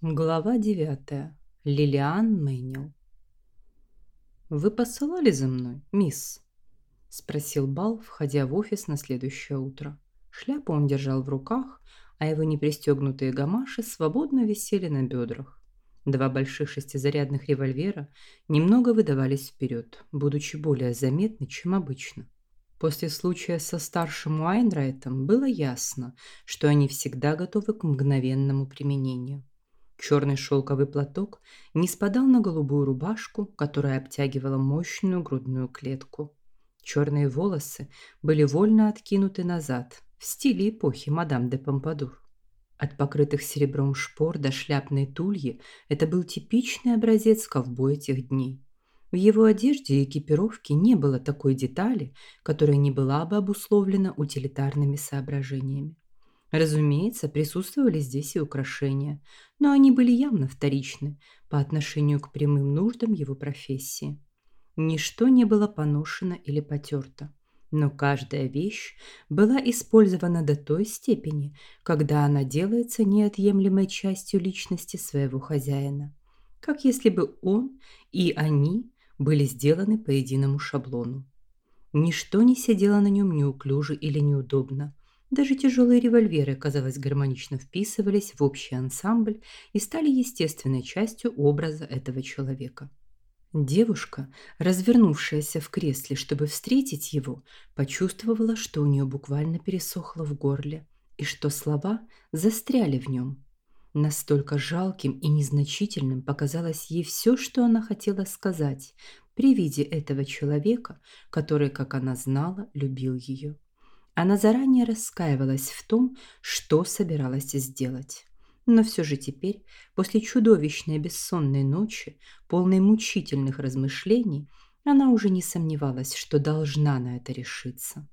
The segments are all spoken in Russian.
Глава 9. Лилиан Мэнил. «Вы посылали за мной, мисс?» – спросил Бал, входя в офис на следующее утро. Шляпу он держал в руках, а его непристегнутые гамаши свободно висели на бедрах. Два больших шестизарядных револьвера немного выдавались вперед, будучи более заметны, чем обычно. После случая со старшим Уайнрайтом было ясно, что они всегда готовы к мгновенному применению. Черный шелковый платок не спадал на голубую рубашку, которая обтягивала мощную грудную клетку. Черные волосы были вольно откинуты назад, в стиле эпохи мадам де Помпадур. От покрытых серебром шпор до шляпной тульи это был типичный образец ковбоя тех дней. В его одежде и экипировке не было такой детали, которая не была бы обусловлена утилитарными соображениями. Разумеется, присутствовали здесь и украшения, но они были явно вторичны по отношению к прямым нуждам его профессии. Ничто не было поношено или потерто, но каждая вещь была использована до той степени, когда она делается неотъемлемой частью личности своего хозяина, как если бы он и они были сделаны по единому шаблону. Ничто не сидело на нем неуклюже или неудобно, даже тяжелые револьверы, казалось, гармонично вписывались в общий ансамбль и стали естественной частью образа этого человека. Девушка, развернувшаяся в кресле, чтобы встретить его, почувствовала, что у нее буквально пересохло в горле и что слова застряли в нем. Настолько жалким и незначительным показалось ей все, что она хотела сказать при виде этого человека, который, как она знала, любил ее. Она заранее раскаивалась в том, что собиралась сделать. Но все же теперь, после чудовищной бессонной ночи, полной мучительных размышлений, она уже не сомневалась, что должна на это решиться.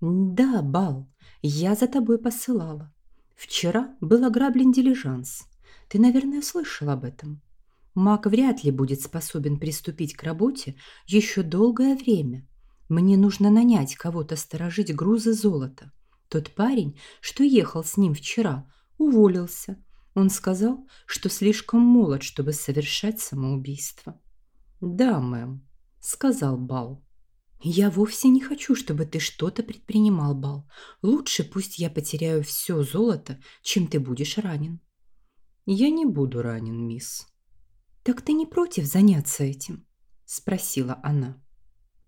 «Да, Бал, я за тобой посылала. Вчера был ограблен дилижанс. Ты, наверное, слышал об этом. Маг вряд ли будет способен приступить к работе еще долгое время. Мне нужно нанять кого-то сторожить грузы золота. Тот парень, что ехал с ним вчера, уволился. Он сказал, что слишком молод, чтобы совершать самоубийство. «Да, мэм», — сказал Бал. «Я вовсе не хочу, чтобы ты что-то предпринимал, Бал. Лучше пусть я потеряю все золото, чем ты будешь ранен». «Я не буду ранен, мисс». «Так ты не против заняться этим?» – спросила она.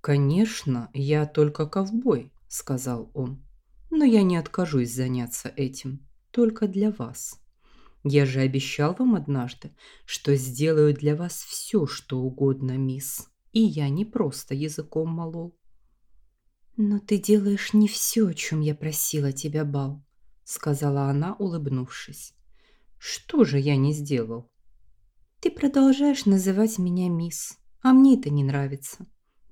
«Конечно, я только ковбой», — сказал он. «Но я не откажусь заняться этим. Только для вас. Я же обещал вам однажды, что сделаю для вас все, что угодно, мисс. И я не просто языком молол». «Но ты делаешь не все, о чем я просила тебя, Бал», — сказала она, улыбнувшись. «Что же я не сделал?» «Ты продолжаешь называть меня мисс, а мне это не нравится.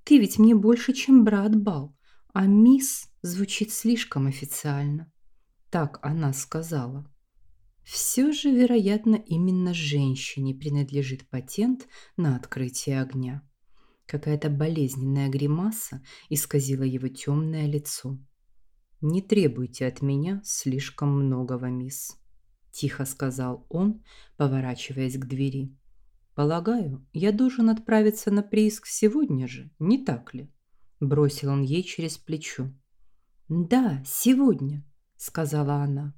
Ты ведь мне больше, чем брат Бал, а мисс звучит слишком официально. Так она сказала. Все же, вероятно, именно женщине принадлежит патент на открытие огня. Какая-то болезненная гримаса исказила его темное лицо. «Не требуйте от меня слишком многого, мисс», – тихо сказал он, поворачиваясь к двери. «Полагаю, я должен отправиться на прииск сегодня же, не так ли?» Бросил он ей через плечо. «Да, сегодня», — сказала она.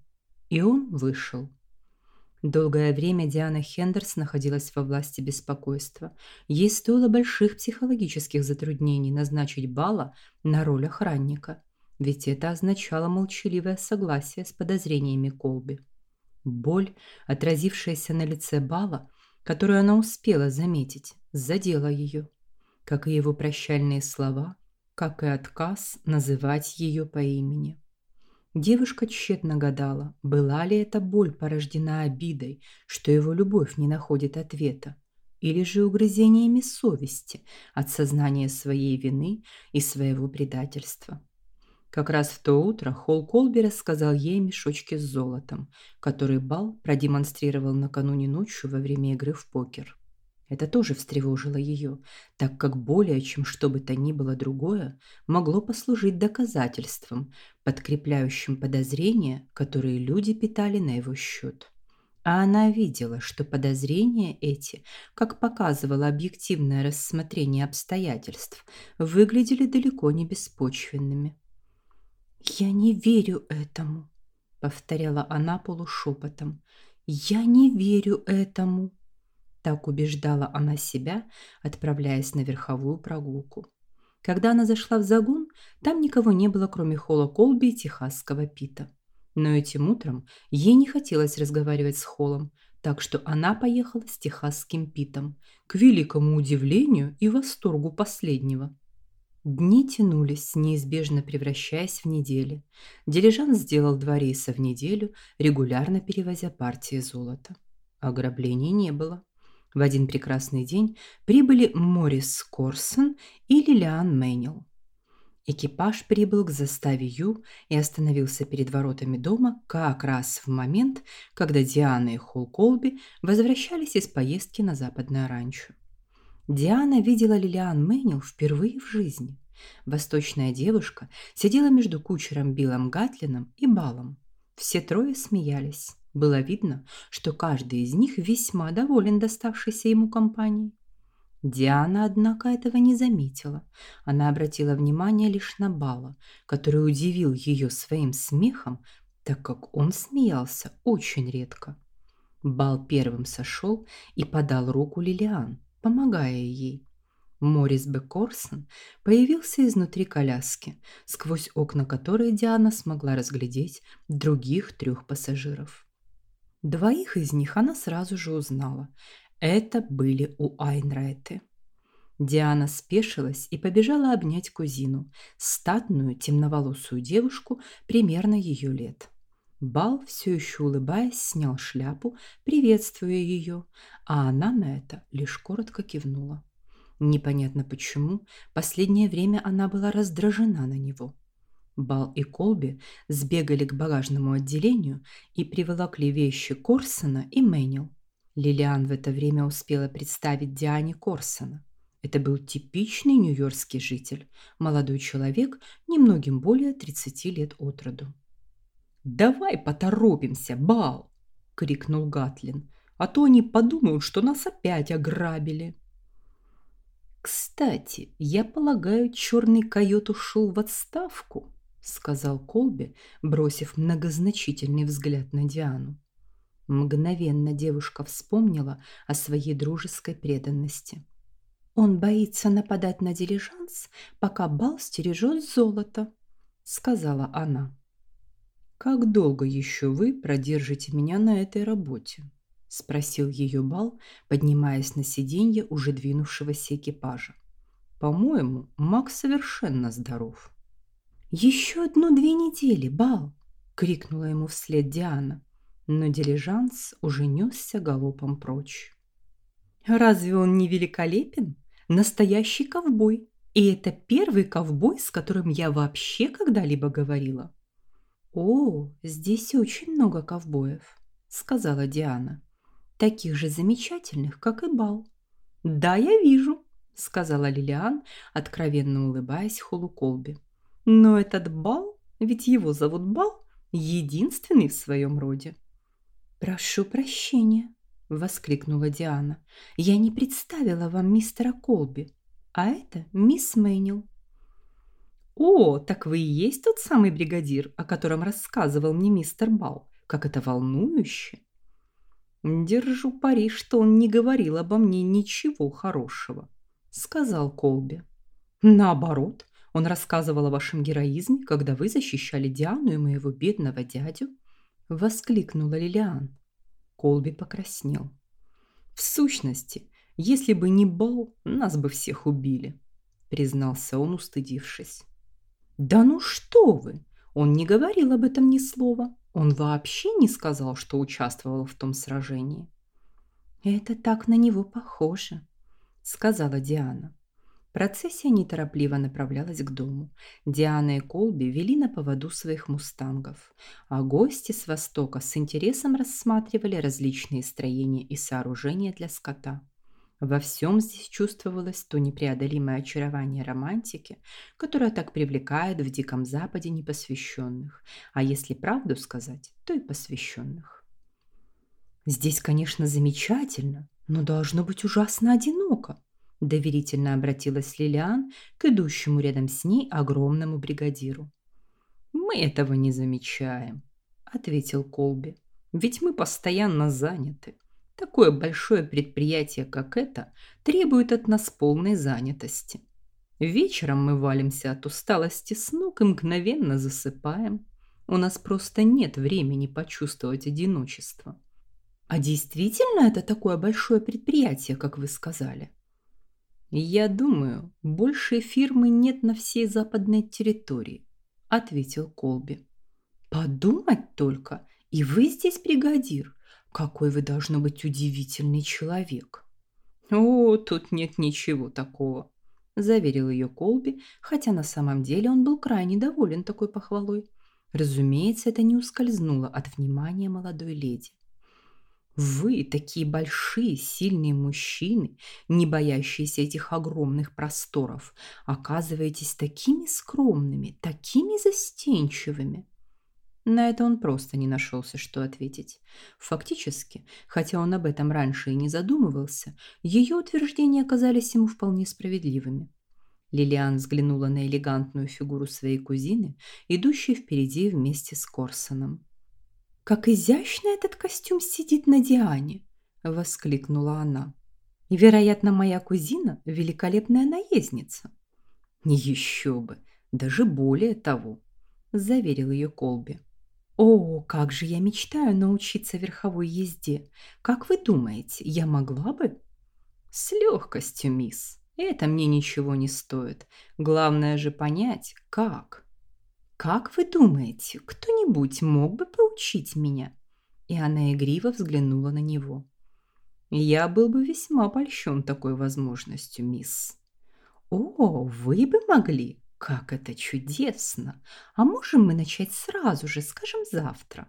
И он вышел. Долгое время Диана Хендерс находилась во власти беспокойства. Ей стоило больших психологических затруднений назначить Бала на роль охранника, ведь это означало молчаливое согласие с подозрениями Колби. Боль, отразившаяся на лице Бала, которую она успела заметить, задела ее, как и его прощальные слова, как и отказ называть ее по имени. Девушка тщетно гадала, была ли эта боль порождена обидой, что его любовь не находит ответа, или же угрызениями совести от сознания своей вины и своего предательства. Как раз в то утро Холл Колби рассказал ей мешочки с золотом, который Бал продемонстрировал накануне ночью во время игры в покер. Это тоже встревожило ее, так как более чем что бы то ни было другое могло послужить доказательством, подкрепляющим подозрения, которые люди питали на его счет. А она видела, что подозрения эти, как показывало объективное рассмотрение обстоятельств, выглядели далеко не беспочвенными. «Я не верю этому», — повторяла она полушепотом. «Я не верю этому», — так убеждала она себя, отправляясь на верховую прогулку. Когда она зашла в загон, там никого не было, кроме Холла Колби и техасского Пита. Но этим утром ей не хотелось разговаривать с Холлом, так что она поехала с техасским Питом, к великому удивлению и восторгу последнего. Дни тянулись, неизбежно превращаясь в недели. Дилижанс сделал два рейса в неделю, регулярно перевозя партии золота. Ограблений не было. В один прекрасный день прибыли Морис Корсон и Лилиан Мэннел. Экипаж прибыл к заставе Ю и остановился перед воротами дома как раз в момент, когда Диана и Холл Колби возвращались из поездки на западное ранчо. Диана видела Лилиан Мэннил впервые в жизни. Восточная девушка сидела между кучером Биллом Гатлином и Балом. Все трое смеялись. Было видно, что каждый из них весьма доволен доставшейся ему компанией. Диана, однако, этого не заметила. Она обратила внимание лишь на Бала, который удивил ее своим смехом, так как он смеялся очень редко. Бал первым сошел и подал руку Лилиан, помогая ей. Морис Б. Корсон появился изнутри коляски, сквозь окна которой Диана смогла разглядеть других трех пассажиров. Двоих из них она сразу же узнала. Это были у Айнрайты. Диана спешилась и побежала обнять кузину, статную темноволосую девушку примерно ее лет. Бал, все еще улыбаясь, снял шляпу, приветствуя ее, а она на это лишь коротко кивнула. Непонятно почему, последнее время она была раздражена на него. Бал и Колби сбегали к багажному отделению и приволокли вещи Корсона и Мэнил. Лилиан в это время успела представить Диане Корсона. Это был типичный нью-йоркский житель, молодой человек, немногим более 30 лет от роду. «Давай поторопимся, Бал!» – крикнул Гатлин. «А то они подумают, что нас опять ограбили!» «Кстати, я полагаю, черный койот ушел в отставку», – сказал Колби, бросив многозначительный взгляд на Диану. Мгновенно девушка вспомнила о своей дружеской преданности. «Он боится нападать на дилижанс, пока бал стережет золото», — сказала она. «Как долго еще вы продержите меня на этой работе?» — спросил ее бал, поднимаясь на сиденье уже двинувшегося экипажа. «По-моему, Макс совершенно здоров». «Еще одну-две недели, бал!» — крикнула ему вслед Диана но дилижанс уже несся галопом прочь. «Разве он не великолепен? Настоящий ковбой. И это первый ковбой, с которым я вообще когда-либо говорила». «О, здесь очень много ковбоев», — сказала Диана. «Таких же замечательных, как и Бал». «Да, я вижу», — сказала Лилиан, откровенно улыбаясь Холуколбе. «Но этот Бал, ведь его зовут Бал, единственный в своем роде». «Прошу прощения», — воскликнула Диана. «Я не представила вам мистера Колби, а это мисс Мэнил». «О, так вы и есть тот самый бригадир, о котором рассказывал мне мистер Бал. Как это волнующе!» «Держу пари, что он не говорил обо мне ничего хорошего», — сказал Колби. «Наоборот, он рассказывал о вашем героизме, когда вы защищали Диану и моего бедного дядю», – воскликнула Лилиан. Колби покраснел. «В сущности, если бы не Бал, нас бы всех убили», – признался он, устыдившись. «Да ну что вы! Он не говорил об этом ни слова. Он вообще не сказал, что участвовал в том сражении». «Это так на него похоже», – сказала Диана. Процессия неторопливо направлялась к дому. Диана и Колби вели на поводу своих мустангов, а гости с востока с интересом рассматривали различные строения и сооружения для скота. Во всем здесь чувствовалось то непреодолимое очарование романтики, которое так привлекает в Диком Западе непосвященных, а если правду сказать, то и посвященных. Здесь, конечно, замечательно, но должно быть ужасно одиноко. Доверительно обратилась Лилиан к идущему рядом с ней огромному бригадиру. «Мы этого не замечаем», — ответил Колби. «Ведь мы постоянно заняты. Такое большое предприятие, как это, требует от нас полной занятости. Вечером мы валимся от усталости с ног и мгновенно засыпаем. У нас просто нет времени почувствовать одиночество. А действительно это такое большое предприятие, как вы сказали? Я думаю, большей фирмы нет на всей западной территории, ответил Колби. Подумать только, и вы здесь бригадир. Какой вы должно быть удивительный человек. О, тут нет ничего такого, заверил ее Колби, хотя на самом деле он был крайне доволен такой похвалой. Разумеется, это не ускользнуло от внимания молодой леди. Вы такие большие, сильные мужчины, не боящиеся этих огромных просторов, оказываетесь такими скромными, такими застенчивыми. На это он просто не нашелся, что ответить. Фактически, хотя он об этом раньше и не задумывался, ее утверждения оказались ему вполне справедливыми. Лилиан взглянула на элегантную фигуру своей кузины, идущей впереди вместе с Корсоном. «Как изящно этот костюм сидит на Диане!» – воскликнула она. «И, вероятно, моя кузина – великолепная наездница». «Еще бы! Даже более того!» – заверил ее Колби. «О, как же я мечтаю научиться верховой езде! Как вы думаете, я могла бы?» «С легкостью, мисс. Это мне ничего не стоит. Главное же понять, как». «Как вы думаете, кто-нибудь мог бы поучить меня?» И она игриво взглянула на него. «Я был бы весьма польщен такой возможностью, мисс». «О, вы бы могли? Как это чудесно! А можем мы начать сразу же, скажем, завтра?»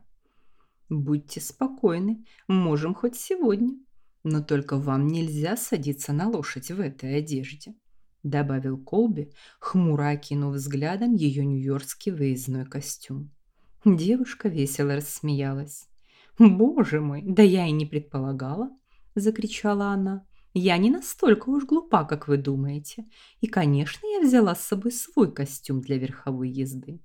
«Будьте спокойны, можем хоть сегодня, но только вам нельзя садиться на лошадь в этой одежде» добавил Колби, хмуро окинув взглядом ее нью-йоркский выездной костюм. Девушка весело рассмеялась. «Боже мой, да я и не предполагала!» – закричала она. «Я не настолько уж глупа, как вы думаете. И, конечно, я взяла с собой свой костюм для верховой езды».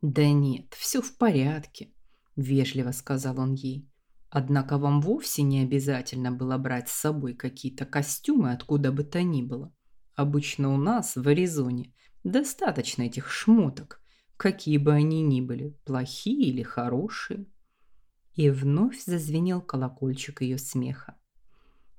«Да нет, все в порядке», – вежливо сказал он ей. «Однако вам вовсе не обязательно было брать с собой какие-то костюмы откуда бы то ни было. Обычно у нас, в Аризоне, достаточно этих шмоток, какие бы они ни были, плохие или хорошие. И вновь зазвенел колокольчик ее смеха.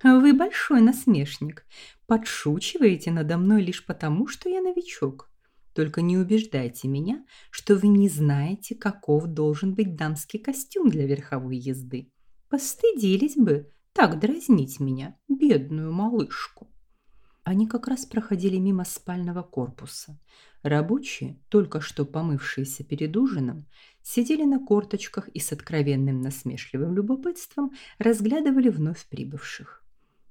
«Вы большой насмешник. Подшучиваете надо мной лишь потому, что я новичок. Только не убеждайте меня, что вы не знаете, каков должен быть дамский костюм для верховой езды. Постыдились бы так дразнить меня, бедную малышку». Они как раз проходили мимо спального корпуса. Рабочие, только что помывшиеся перед ужином, сидели на корточках и с откровенным насмешливым любопытством разглядывали вновь прибывших.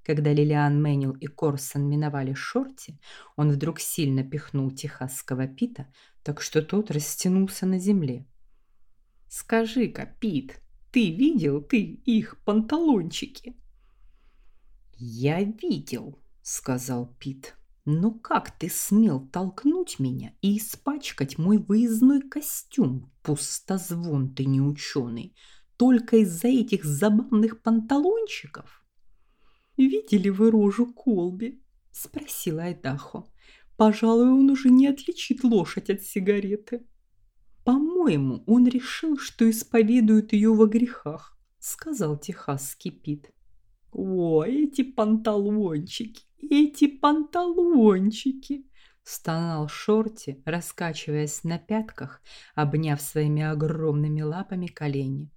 Когда Лилиан Мэнил и Корсон миновали Шорти, он вдруг сильно пихнул техасского Пита, так что тот растянулся на земле. «Скажи-ка, Пит, ты видел ты их панталончики?» «Я видел», сказал Пит. «Но как ты смел толкнуть меня и испачкать мой выездной костюм, пустозвон ты неученый, только из-за этих забавных панталончиков?» «Видели вы рожу Колби?» – спросила Айдахо. «Пожалуй, он уже не отличит лошадь от сигареты». «По-моему, он решил, что исповедует ее во грехах», – сказал техасский Пит. «О, эти панталончики! эти панталончики!» Стонал Шорти, раскачиваясь на пятках, обняв своими огромными лапами колени.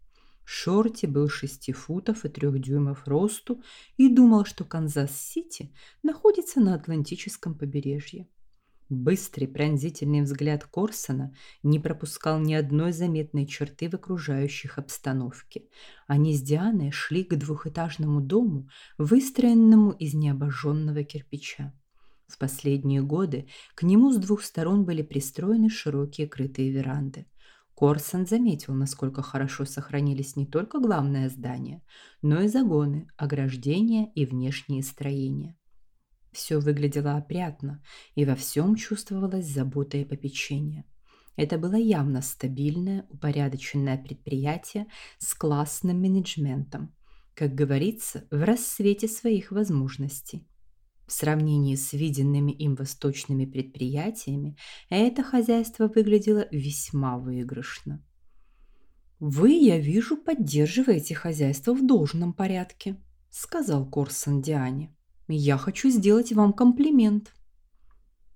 Шорти был шести футов и трех дюймов росту и думал, что Канзас-Сити находится на Атлантическом побережье. Быстрый пронзительный взгляд Корсона не пропускал ни одной заметной черты в окружающих обстановке. Они с Дианой шли к двухэтажному дому, выстроенному из необожженного кирпича. В последние годы к нему с двух сторон были пристроены широкие крытые веранды. Корсон заметил, насколько хорошо сохранились не только главное здание, но и загоны, ограждения и внешние строения. Все выглядело опрятно, и во всем чувствовалась забота и попечение. Это было явно стабильное, упорядоченное предприятие с классным менеджментом, как говорится, в рассвете своих возможностей. В сравнении с виденными им восточными предприятиями, это хозяйство выглядело весьма выигрышно. «Вы, я вижу, поддерживаете хозяйство в должном порядке», – сказал Корсон Диане. «Я хочу сделать вам комплимент».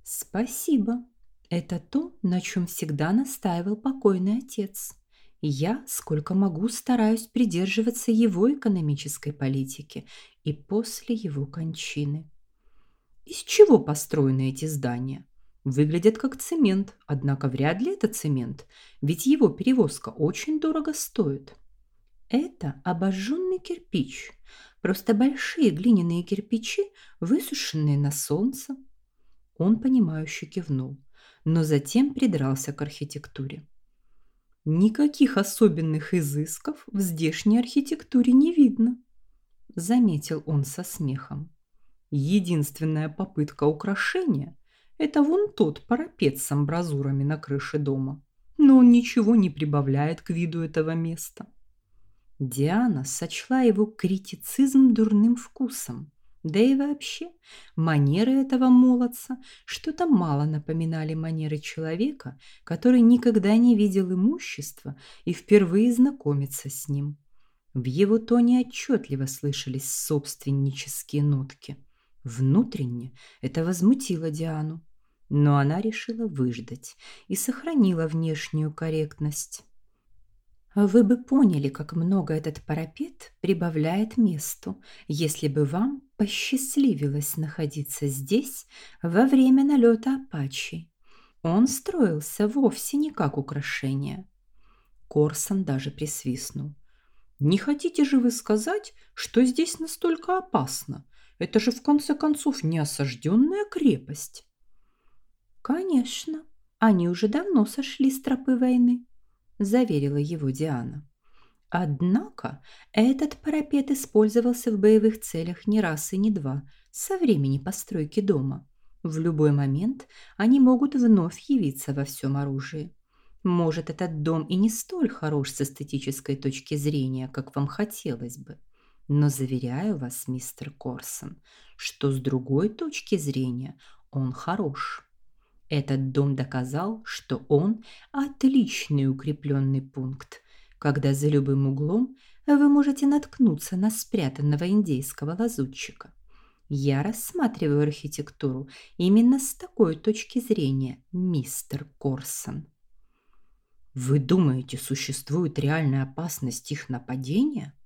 «Спасибо. Это то, на чем всегда настаивал покойный отец. Я, сколько могу, стараюсь придерживаться его экономической политики и после его кончины». Из чего построены эти здания? Выглядят как цемент, однако вряд ли это цемент, ведь его перевозка очень дорого стоит. Это обожженный кирпич, просто большие глиняные кирпичи, высушенные на солнце. Он понимающе кивнул, но затем придрался к архитектуре. Никаких особенных изысков в здешней архитектуре не видно, заметил он со смехом. Единственная попытка украшения – это вон тот парапет с амбразурами на крыше дома. Но он ничего не прибавляет к виду этого места. Диана сочла его критицизм дурным вкусом. Да и вообще, манеры этого молодца что-то мало напоминали манеры человека, который никогда не видел имущества и впервые знакомится с ним. В его тоне отчетливо слышались собственнические нотки – Внутренне это возмутило Диану, но она решила выждать и сохранила внешнюю корректность. Вы бы поняли, как много этот парапет прибавляет месту, если бы вам посчастливилось находиться здесь во время налета Апачи. Он строился вовсе не как украшение. Корсон даже присвистнул. «Не хотите же вы сказать, что здесь настолько опасно, это же в конце концов не осажденная крепость. Конечно, они уже давно сошли с тропы войны, заверила его Диана. Однако этот парапет использовался в боевых целях не раз и не два со времени постройки дома. В любой момент они могут вновь явиться во всем оружии. Может, этот дом и не столь хорош с эстетической точки зрения, как вам хотелось бы. Но заверяю вас, мистер Корсон, что с другой точки зрения он хорош. Этот дом доказал, что он отличный укрепленный пункт, когда за любым углом вы можете наткнуться на спрятанного индейского лазутчика. Я рассматриваю архитектуру именно с такой точки зрения, мистер Корсон. Вы думаете, существует реальная опасность их нападения? –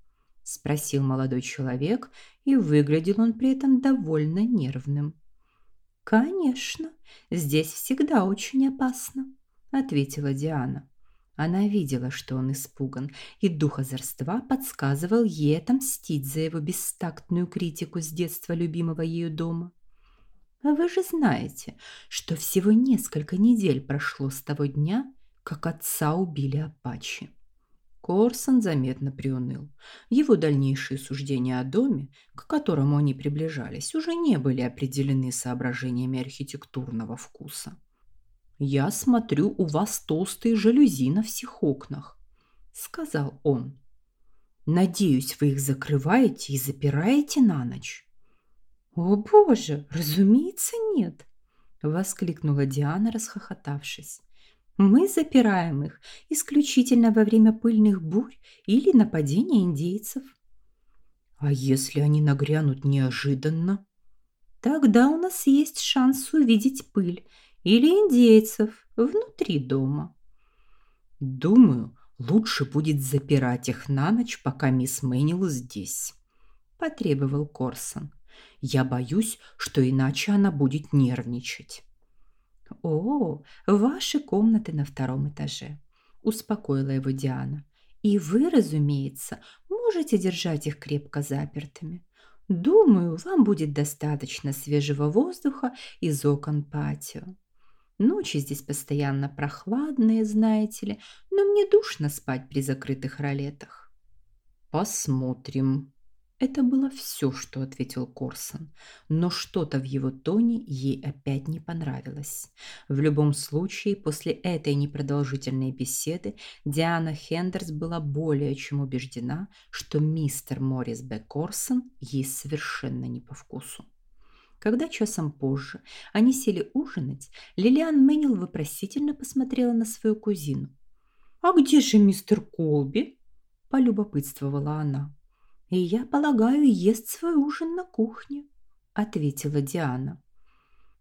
спросил молодой человек, и выглядел он при этом довольно нервным. «Конечно, здесь всегда очень опасно», – ответила Диана. Она видела, что он испуган, и дух озорства подсказывал ей отомстить за его бестактную критику с детства любимого ею дома. «А вы же знаете, что всего несколько недель прошло с того дня, как отца убили Апачи». Корсон заметно приуныл. Его дальнейшие суждения о доме, к которому они приближались, уже не были определены соображениями архитектурного вкуса. «Я смотрю, у вас толстые жалюзи на всех окнах», — сказал он. «Надеюсь, вы их закрываете и запираете на ночь». «О, боже, разумеется, нет!» — воскликнула Диана, расхохотавшись. Мы запираем их исключительно во время пыльных бурь или нападения индейцев. А если они нагрянут неожиданно? Тогда у нас есть шанс увидеть пыль или индейцев внутри дома. Думаю, лучше будет запирать их на ночь, пока мисс Мэнил здесь, потребовал Корсон. Я боюсь, что иначе она будет нервничать. «О, ваши комнаты на втором этаже», – успокоила его Диана. «И вы, разумеется, можете держать их крепко запертыми. Думаю, вам будет достаточно свежего воздуха из окон патио». Ночи здесь постоянно прохладные, знаете ли, но мне душно спать при закрытых ролетах. Посмотрим. Это было все, что ответил Корсон, но что-то в его тоне ей опять не понравилось. В любом случае, после этой непродолжительной беседы Диана Хендерс была более чем убеждена, что мистер Моррис Б. Корсон ей совершенно не по вкусу. Когда часом позже они сели ужинать, Лилиан Мэннил вопросительно посмотрела на свою кузину. «А где же мистер Колби?» – полюбопытствовала она. «И я полагаю, ест свой ужин на кухне», – ответила Диана.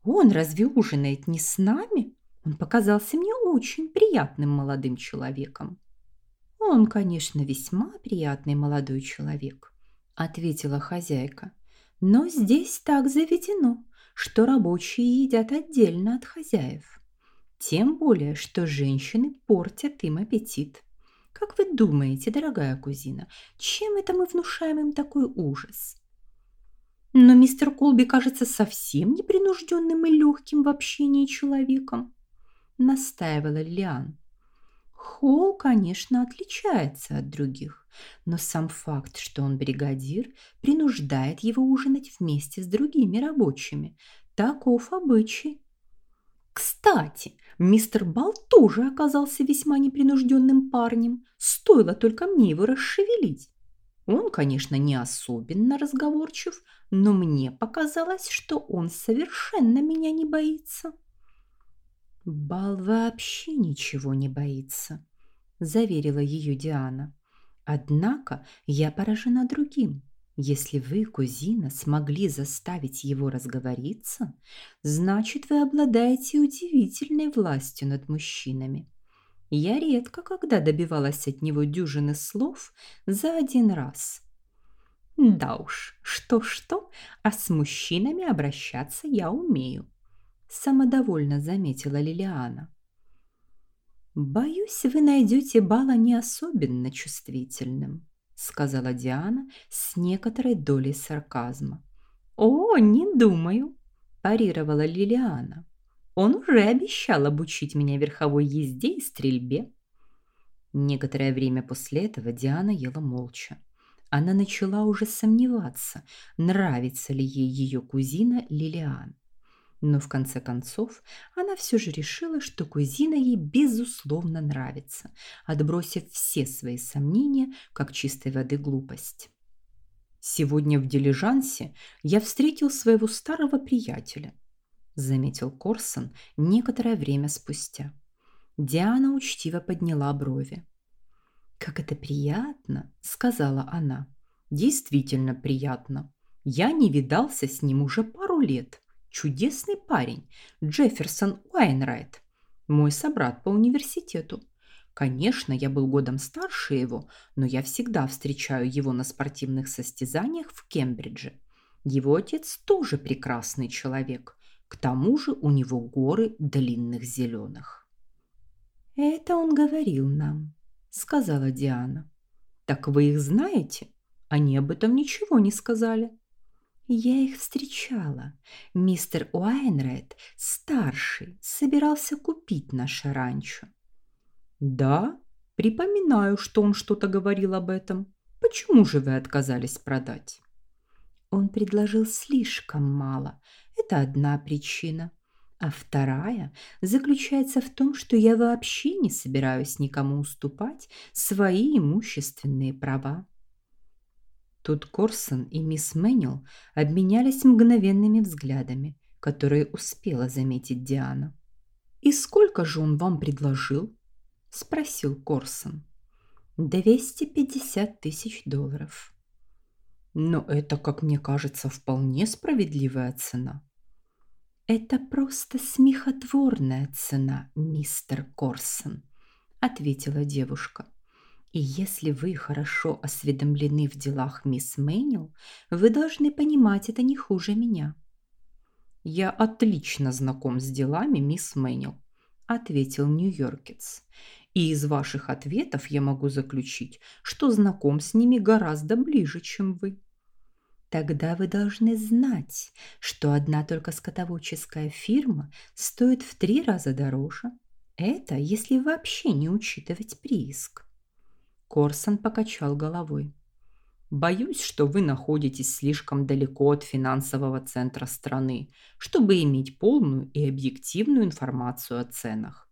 «Он разве ужинает не с нами? Он показался мне очень приятным молодым человеком». «Он, конечно, весьма приятный молодой человек», – ответила хозяйка. Но здесь так заведено, что рабочие едят отдельно от хозяев. Тем более, что женщины портят им аппетит. Как вы думаете, дорогая кузина, чем это мы внушаем им такой ужас? Но мистер Колби кажется совсем непринужденным и легким в общении человеком, настаивала Лиан. Холл, конечно, отличается от других, но сам факт, что он бригадир, принуждает его ужинать вместе с другими рабочими. Таков обычай. Кстати, мистер Бал тоже оказался весьма непринужденным парнем. Стоило только мне его расшевелить. Он, конечно, не особенно разговорчив, но мне показалось, что он совершенно меня не боится. Бал вообще ничего не боится, заверила ее Диана. Однако я поражена другим. Если вы, кузина, смогли заставить его разговориться, значит, вы обладаете удивительной властью над мужчинами. Я редко когда добивалась от него дюжины слов за один раз. Да уж, что-что, а с мужчинами обращаться я умею самодовольно заметила Лилиана. Боюсь, вы найдете Бала не особенно чувствительным, сказала Диана с некоторой долей сарказма. О, не думаю, парировала Лилиана. Он уже обещал обучить меня верховой езде и стрельбе. Некоторое время после этого Диана ела молча. Она начала уже сомневаться, нравится ли ей ее кузина Лилиан. Но в конце концов она все же решила, что кузина ей безусловно нравится, отбросив все свои сомнения, как чистой воды глупость. «Сегодня в дилижансе я встретил своего старого приятеля», заметил Корсон некоторое время спустя. Диана учтиво подняла брови. «Как это приятно!» – сказала она. «Действительно приятно. Я не видался с ним уже пару лет чудесный парень, Джефферсон Уайнрайт, мой собрат по университету. Конечно, я был годом старше его, но я всегда встречаю его на спортивных состязаниях в Кембридже. Его отец тоже прекрасный человек. К тому же у него горы длинных зеленых. «Это он говорил нам», — сказала Диана. «Так вы их знаете? Они об этом ничего не сказали». Я их встречала. Мистер Уайнрайт, старший, собирался купить наше ранчо. Да, припоминаю, что он что-то говорил об этом. Почему же вы отказались продать? Он предложил слишком мало. Это одна причина. А вторая заключается в том, что я вообще не собираюсь никому уступать свои имущественные права. Тут Корсон и мисс Мэннил обменялись мгновенными взглядами, которые успела заметить Диана. «И сколько же он вам предложил?» – спросил Корсон. «Двести пятьдесят тысяч долларов». «Но это, как мне кажется, вполне справедливая цена». «Это просто смехотворная цена, мистер Корсон», – ответила девушка. И если вы хорошо осведомлены в делах мисс Мэнил, вы должны понимать это не хуже меня. Я отлично знаком с делами мисс Мэнил, ответил Нью-Йоркец. И из ваших ответов я могу заключить, что знаком с ними гораздо ближе, чем вы. Тогда вы должны знать, что одна только скотоводческая фирма стоит в три раза дороже. Это если вообще не учитывать прииск. Корсон покачал головой. Боюсь, что вы находитесь слишком далеко от финансового центра страны, чтобы иметь полную и объективную информацию о ценах.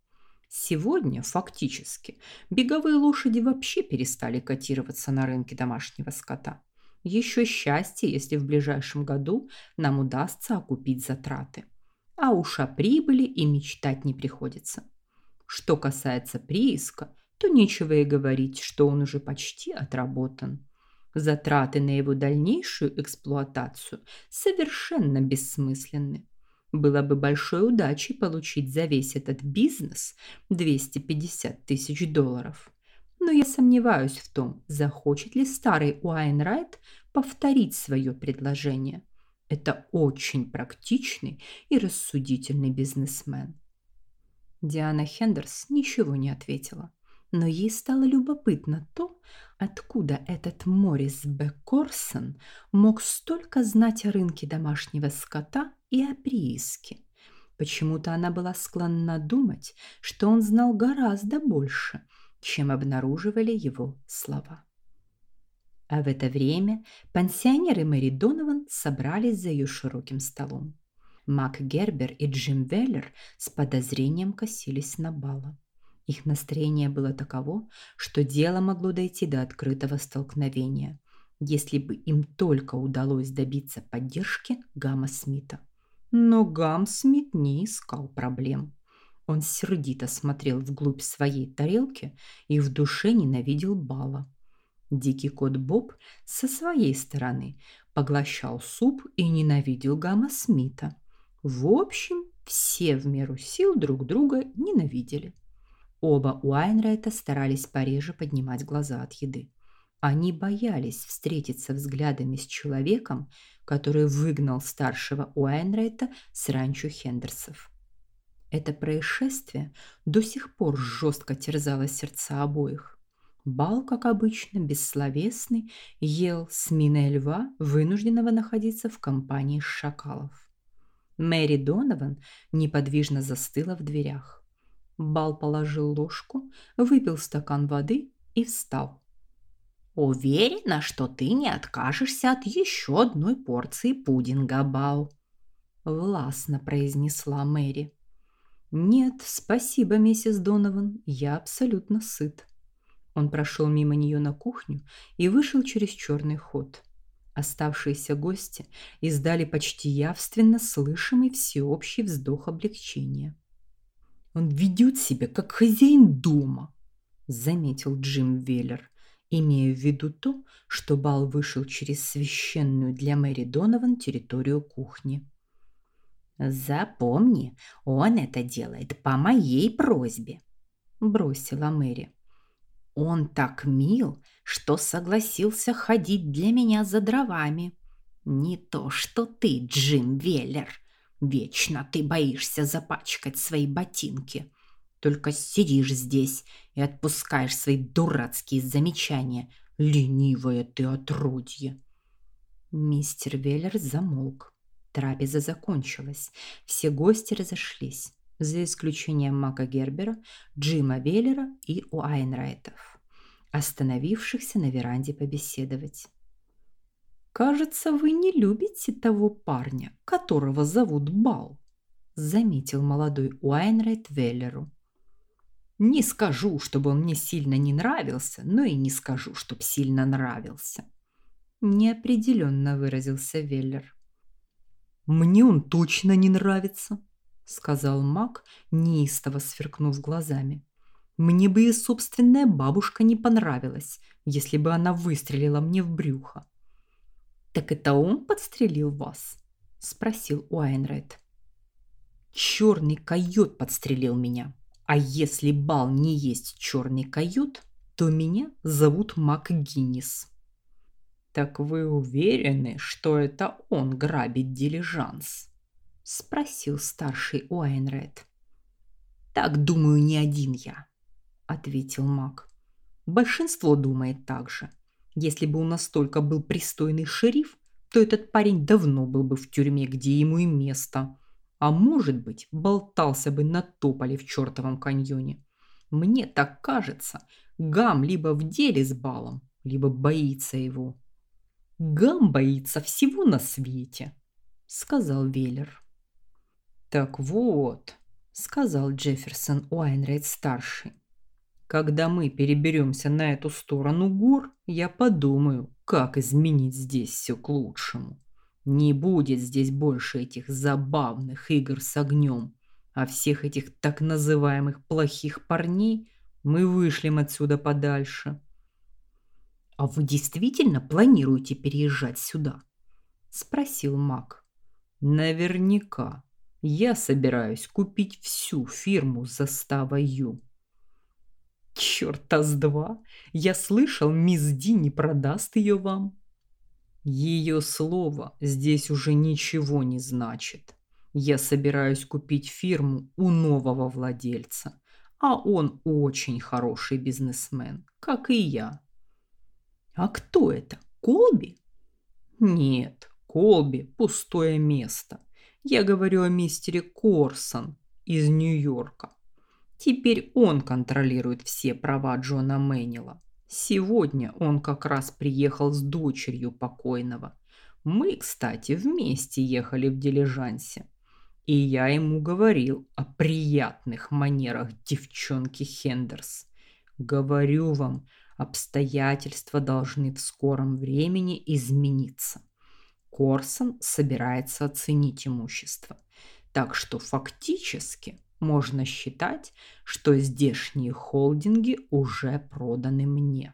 Сегодня, фактически, беговые лошади вообще перестали котироваться на рынке домашнего скота. Еще счастье, если в ближайшем году нам удастся окупить затраты. А уж о прибыли и мечтать не приходится. Что касается прииска, то нечего и говорить, что он уже почти отработан. Затраты на его дальнейшую эксплуатацию совершенно бессмысленны. Было бы большой удачей получить за весь этот бизнес 250 тысяч долларов. Но я сомневаюсь в том, захочет ли старый Уайнрайт повторить свое предложение. Это очень практичный и рассудительный бизнесмен. Диана Хендерс ничего не ответила но ей стало любопытно то, откуда этот Морис Б. Корсон мог столько знать о рынке домашнего скота и о прииске. Почему-то она была склонна думать, что он знал гораздо больше, чем обнаруживали его слова. А в это время пансионеры Мэри Донован собрались за ее широким столом. Мак Гербер и Джим Веллер с подозрением косились на Бала. Их настроение было таково, что дело могло дойти до открытого столкновения, если бы им только удалось добиться поддержки Гамма Смита. Но Гам Смит не искал проблем. Он сердито смотрел вглубь своей тарелки и в душе ненавидел Бала. Дикий кот Боб со своей стороны поглощал суп и ненавидел Гамма Смита. В общем, все в меру сил друг друга ненавидели. Оба Уайнрайта старались пореже поднимать глаза от еды. Они боялись встретиться взглядами с человеком, который выгнал старшего Уайнрайта с ранчо Хендерсов. Это происшествие до сих пор жестко терзало сердца обоих. Бал, как обычно, бессловесный, ел с миной льва, вынужденного находиться в компании шакалов. Мэри Донован неподвижно застыла в дверях. Бал положил ложку, выпил стакан воды и встал. «Уверена, что ты не откажешься от еще одной порции пудинга, Бал», – властно произнесла Мэри. «Нет, спасибо, миссис Донован, я абсолютно сыт». Он прошел мимо нее на кухню и вышел через черный ход. Оставшиеся гости издали почти явственно слышимый всеобщий вздох облегчения. Он ведет себя как хозяин дома, заметил Джим Веллер, имея в виду то, что Бал вышел через священную для Мэри Донован территорию кухни. Запомни, он это делает по моей просьбе, бросила Мэри. Он так мил, что согласился ходить для меня за дровами. Не то, что ты, Джим Веллер. Вечно ты боишься запачкать свои ботинки. Только сидишь здесь и отпускаешь свои дурацкие замечания. Ленивое ты отродье. Мистер Веллер замолк. Трапеза закончилась. Все гости разошлись, за исключением Мака Гербера, Джима Веллера и Уайнрайтов, остановившихся на веранде побеседовать. «Кажется, вы не любите того парня, которого зовут Бал», заметил молодой Уайнрайт Веллеру. «Не скажу, чтобы он мне сильно не нравился, но и не скажу, чтоб сильно нравился», неопределенно выразился Веллер. «Мне он точно не нравится», сказал Мак, неистово сверкнув глазами. «Мне бы и собственная бабушка не понравилась, если бы она выстрелила мне в брюхо. «Так это он подстрелил вас?» – спросил Уайнрайт. «Черный койот подстрелил меня. А если бал не есть черный койот, то меня зовут Мак Гиннис». «Так вы уверены, что это он грабит дилижанс?» – спросил старший Уайнрайт. «Так думаю не один я», – ответил Мак. «Большинство думает так же». Если бы у нас только был пристойный шериф, то этот парень давно был бы в тюрьме, где ему и место. А может быть, болтался бы на тополе в чертовом каньоне. Мне так кажется, Гам либо в деле с балом, либо боится его. Гам боится всего на свете, сказал Веллер. Так вот, сказал Джефферсон Уайнрайт-старший. Когда мы переберемся на эту сторону гор, я подумаю, как изменить здесь все к лучшему. Не будет здесь больше этих забавных игр с огнем, а всех этих так называемых плохих парней мы вышлем отсюда подальше. А вы действительно планируете переезжать сюда? спросил Мак. Наверняка. Я собираюсь купить всю фирму Застава Ю. Чёрта с два! Я слышал, мисс Ди не продаст ее вам. Ее слово здесь уже ничего не значит. Я собираюсь купить фирму у нового владельца, а он очень хороший бизнесмен, как и я. А кто это? Колби? Нет, Колби – пустое место. Я говорю о мистере Корсон из Нью-Йорка. Теперь он контролирует все права Джона Мэннила. Сегодня он как раз приехал с дочерью покойного. Мы, кстати, вместе ехали в дилижансе. И я ему говорил о приятных манерах девчонки Хендерс. Говорю вам, обстоятельства должны в скором времени измениться. Корсон собирается оценить имущество. Так что фактически можно считать, что здешние холдинги уже проданы мне.